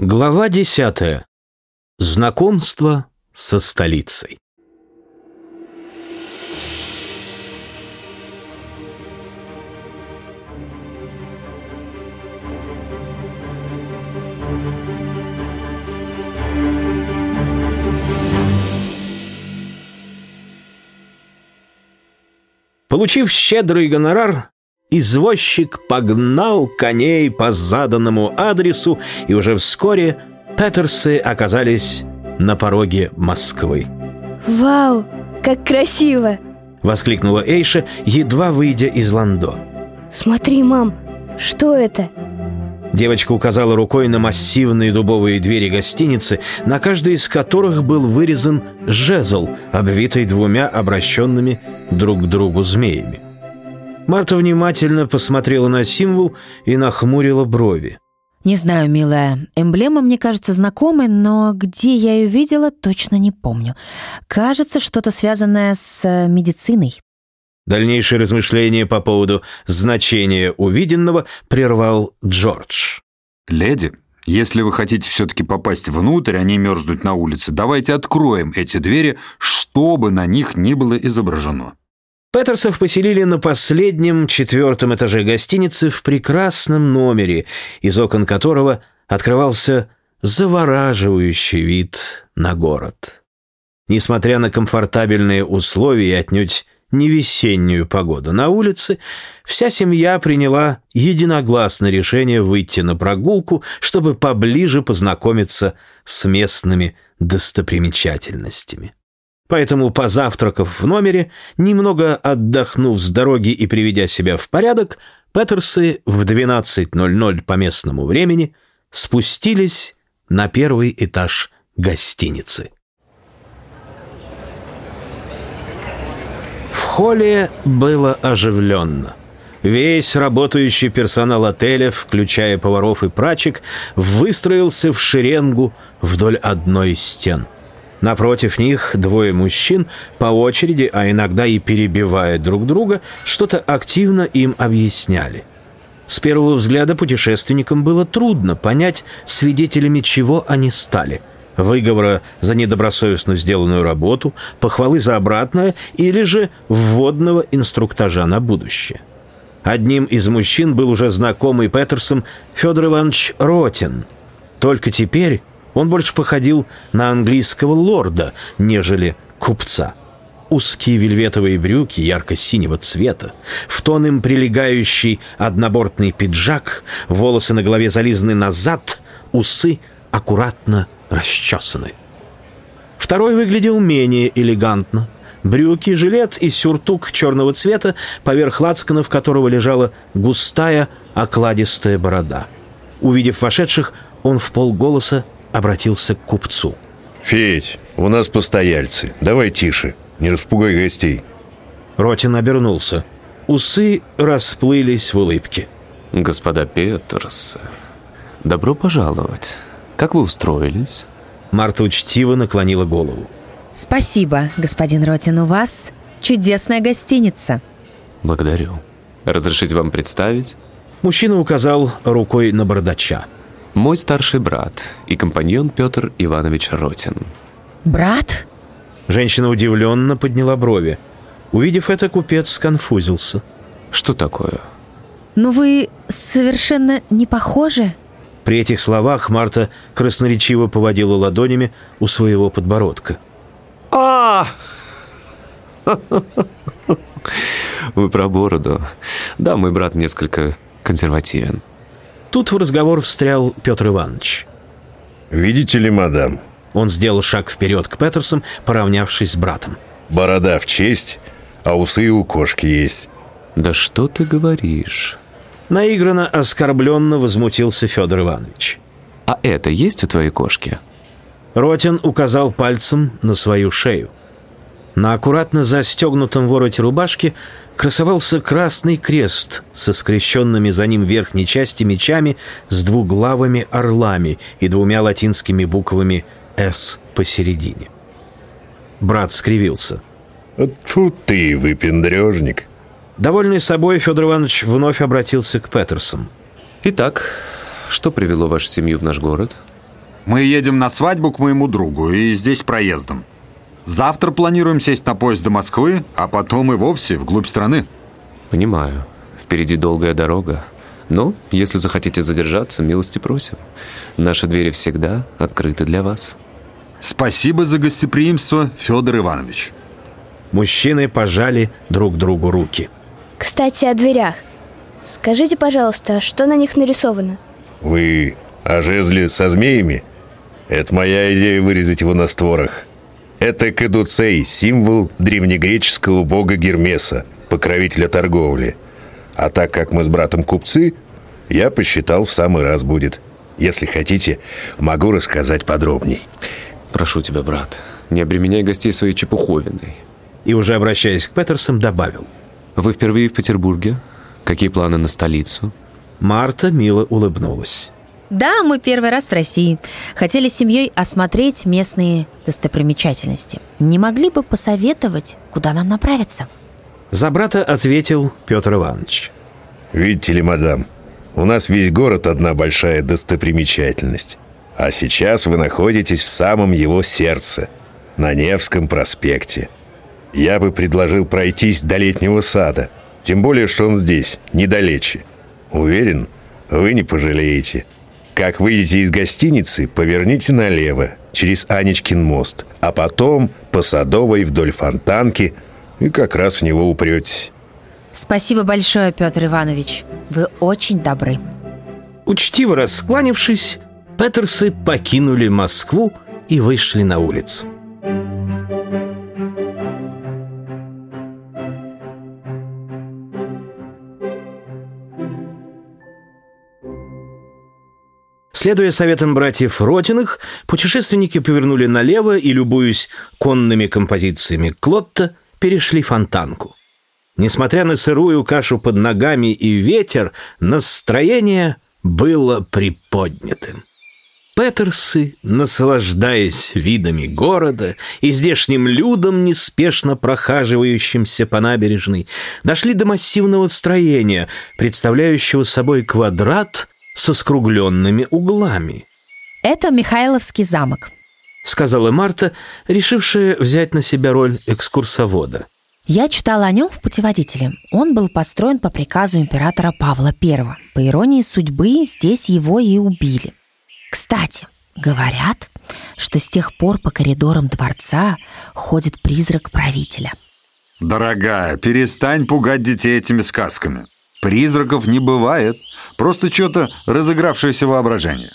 Глава десятая. Знакомство со столицей. Получив щедрый гонорар, Извозчик погнал коней по заданному адресу, и уже вскоре Петерсы оказались на пороге Москвы. «Вау, как красиво!» — воскликнула Эйша, едва выйдя из ландо. «Смотри, мам, что это?» Девочка указала рукой на массивные дубовые двери гостиницы, на каждой из которых был вырезан жезл, обвитый двумя обращенными друг к другу змеями. Марта внимательно посмотрела на символ и нахмурила брови. «Не знаю, милая. Эмблема мне кажется знакомой, но где я ее видела, точно не помню. Кажется, что-то связанное с э, медициной». Дальнейшие размышления по поводу значения увиденного прервал Джордж. «Леди, если вы хотите все-таки попасть внутрь, а не мерзнуть на улице, давайте откроем эти двери, что бы на них ни было изображено». Петерсов поселили на последнем, четвертом этаже гостиницы в прекрасном номере, из окон которого открывался завораживающий вид на город. Несмотря на комфортабельные условия и отнюдь не весеннюю погоду на улице, вся семья приняла единогласное решение выйти на прогулку, чтобы поближе познакомиться с местными достопримечательностями. Поэтому, позавтракав в номере, немного отдохнув с дороги и приведя себя в порядок, Петерсы в 12.00 по местному времени спустились на первый этаж гостиницы. В холле было оживленно. Весь работающий персонал отеля, включая поваров и прачек, выстроился в шеренгу вдоль одной из стен – Напротив них двое мужчин по очереди, а иногда и перебивая друг друга, что-то активно им объясняли. С первого взгляда путешественникам было трудно понять, свидетелями чего они стали. Выговора за недобросовестно сделанную работу, похвалы за обратное или же вводного инструктажа на будущее. Одним из мужчин был уже знакомый Петерсом Федор Иванович Ротин. Только теперь он больше походил на английского лорда, нежели купца. Узкие вельветовые брюки ярко-синего цвета, в тон им прилегающий однобортный пиджак, волосы на голове зализаны назад, усы аккуратно расчесаны. Второй выглядел менее элегантно. Брюки, жилет и сюртук черного цвета, поверх лацканов которого лежала густая, окладистая борода. Увидев вошедших, он в полголоса обратился к купцу. «Федь, у нас постояльцы. Давай тише, не распугай гостей». Ротин обернулся. Усы расплылись в улыбке. «Господа Петерс, добро пожаловать. Как вы устроились?» Марта учтиво наклонила голову. «Спасибо, господин Ротин, у вас чудесная гостиница». «Благодарю. Разрешите вам представить?» Мужчина указал рукой на бардача. Мой старший брат и компаньон Петр Иванович Ротин. Брат? Женщина удивленно подняла брови. Увидев это, купец сконфузился. Что такое? Ну вы совершенно не похожи. При этих словах Марта красноречиво поводила ладонями у своего подбородка. а Вы про бороду. Да, мой брат несколько консервативен. Тут в разговор встрял Петр Иванович. «Видите ли, мадам?» Он сделал шаг вперед к Петерсам, поравнявшись с братом. «Борода в честь, а усы у кошки есть». «Да что ты говоришь?» Наигранно оскорбленно возмутился Федор Иванович. «А это есть у твоей кошки?» Ротин указал пальцем на свою шею. На аккуратно застегнутом вороте рубашки красовался красный крест со скрещенными за ним верхней части мечами с двуглавыми орлами и двумя латинскими буквами «С» посередине. Брат скривился. «Тьфу ты, выпендрежник!» Довольный собой, Федор Иванович вновь обратился к Петерсам. «Итак, что привело вашу семью в наш город?» Мы едем на свадьбу к моему другу и здесь проездом. Завтра планируем сесть на поезд до Москвы, а потом и вовсе вглубь страны. Понимаю. Впереди долгая дорога. Но, если захотите задержаться, милости просим. Наши двери всегда открыты для вас. Спасибо за гостеприимство, Федор Иванович. Мужчины пожали друг другу руки. Кстати, о дверях. Скажите, пожалуйста, что на них нарисовано? Вы о жезле со змеями? Это моя идея вырезать его на створах. Это кадуцей, символ древнегреческого бога Гермеса, покровителя торговли. А так как мы с братом купцы, я посчитал в самый раз будет. Если хотите, могу рассказать подробней. Прошу тебя, брат, не обременяй гостей своей чепуховиной. И уже обращаясь к Петерсам, добавил. Вы впервые в Петербурге? Какие планы на столицу? Марта мило улыбнулась. Да, мы первый раз в России. Хотели с семьей осмотреть местные достопримечательности. Не могли бы посоветовать, куда нам направиться? За брата ответил Петр Иванович. Видите ли, мадам, у нас весь город одна большая достопримечательность. А сейчас вы находитесь в самом его сердце, на Невском проспекте. Я бы предложил пройтись до летнего сада, тем более, что он здесь, недалече. Уверен, вы не пожалеете. Как выйдете из гостиницы, поверните налево, через Анечкин мост, а потом по Садовой вдоль фонтанки и как раз в него упретесь. Спасибо большое, Петр Иванович. Вы очень добры. Учтиво раскланившись, Петерсы покинули Москву и вышли на улицу. Следуя советам братьев Ротиных, путешественники повернули налево и, любуясь конными композициями Клотта, перешли фонтанку. Несмотря на сырую кашу под ногами и ветер, настроение было приподнятым. Петерсы, наслаждаясь видами города и здешним людом, неспешно прохаживающимся по набережной, дошли до массивного строения, представляющего собой квадрат со скругленными углами. Это Михайловский замок. Сказала Марта, решившая взять на себя роль экскурсовода. Я читала о нем в путеводителе. Он был построен по приказу императора Павла I. По иронии судьбы, здесь его и убили. Кстати, говорят, что с тех пор по коридорам дворца ходит призрак правителя. Дорогая, перестань пугать детей этими сказками. Призраков не бывает. Просто что-то разыгравшееся воображение.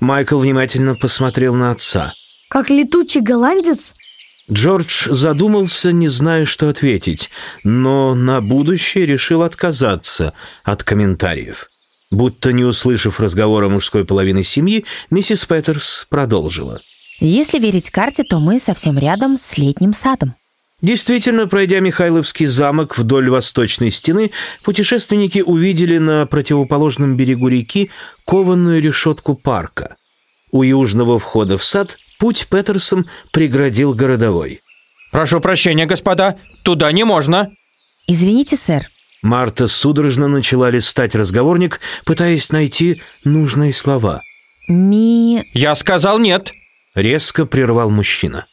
Майкл внимательно посмотрел на отца. Как летучий голландец? Джордж задумался, не зная, что ответить, но на будущее решил отказаться от комментариев. Будто не услышав разговора мужской половины семьи, миссис Петерс продолжила. Если верить карте, то мы совсем рядом с летним садом. Действительно, пройдя Михайловский замок вдоль восточной стены, путешественники увидели на противоположном берегу реки кованую решетку парка. У южного входа в сад путь Петерсом преградил городовой. Прошу прощения, господа, туда не можно. Извините, сэр. Марта судорожно начала листать разговорник, пытаясь найти нужные слова. Ми... Я сказал нет. Резко прервал мужчина.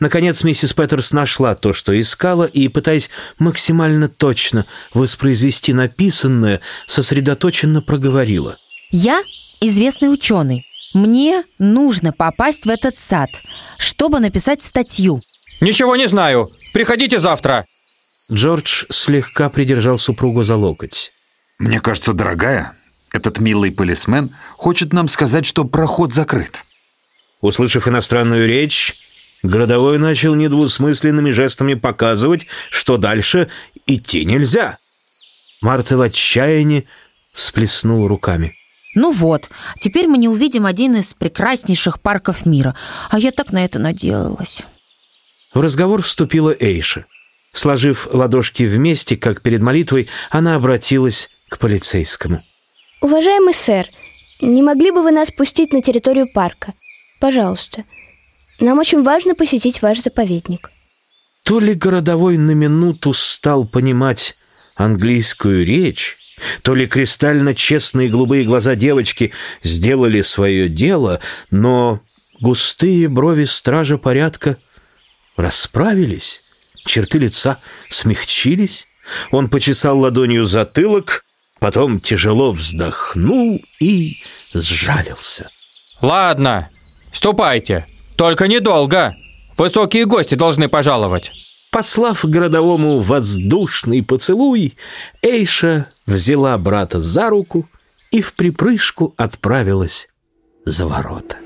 Наконец миссис Петерс нашла то, что искала, и, пытаясь максимально точно воспроизвести написанное, сосредоточенно проговорила. Я известный ученый. Мне нужно попасть в этот сад, чтобы написать статью. Ничего не знаю. Приходите завтра. Джордж слегка придержал супругу за локоть. Мне кажется, дорогая, этот милый полисмен хочет нам сказать, что проход закрыт. Услышав иностранную речь, городовой начал недвусмысленными жестами показывать, что дальше идти нельзя. Марта в отчаянии всплеснула руками. Ну вот, теперь мы не увидим один из прекраснейших парков мира. А я так на это надеялась. В разговор вступила Эйша. Сложив ладошки вместе, как перед молитвой, она обратилась к полицейскому. Уважаемый сэр, не могли бы вы нас пустить на территорию парка? Пожалуйста. Нам очень важно посетить ваш заповедник. То ли городовой на минуту стал понимать английскую речь, То ли кристально честные голубые глаза девочки сделали свое дело, но густые брови стража порядка расправились, черты лица смягчились. Он почесал ладонью затылок, потом тяжело вздохнул и сжалился. Ладно, ступайте. Только недолго. Высокие гости должны пожаловать. Послав городовому воздушный поцелуй, Эйша взяла брата за руку и в припрыжку отправилась за ворота.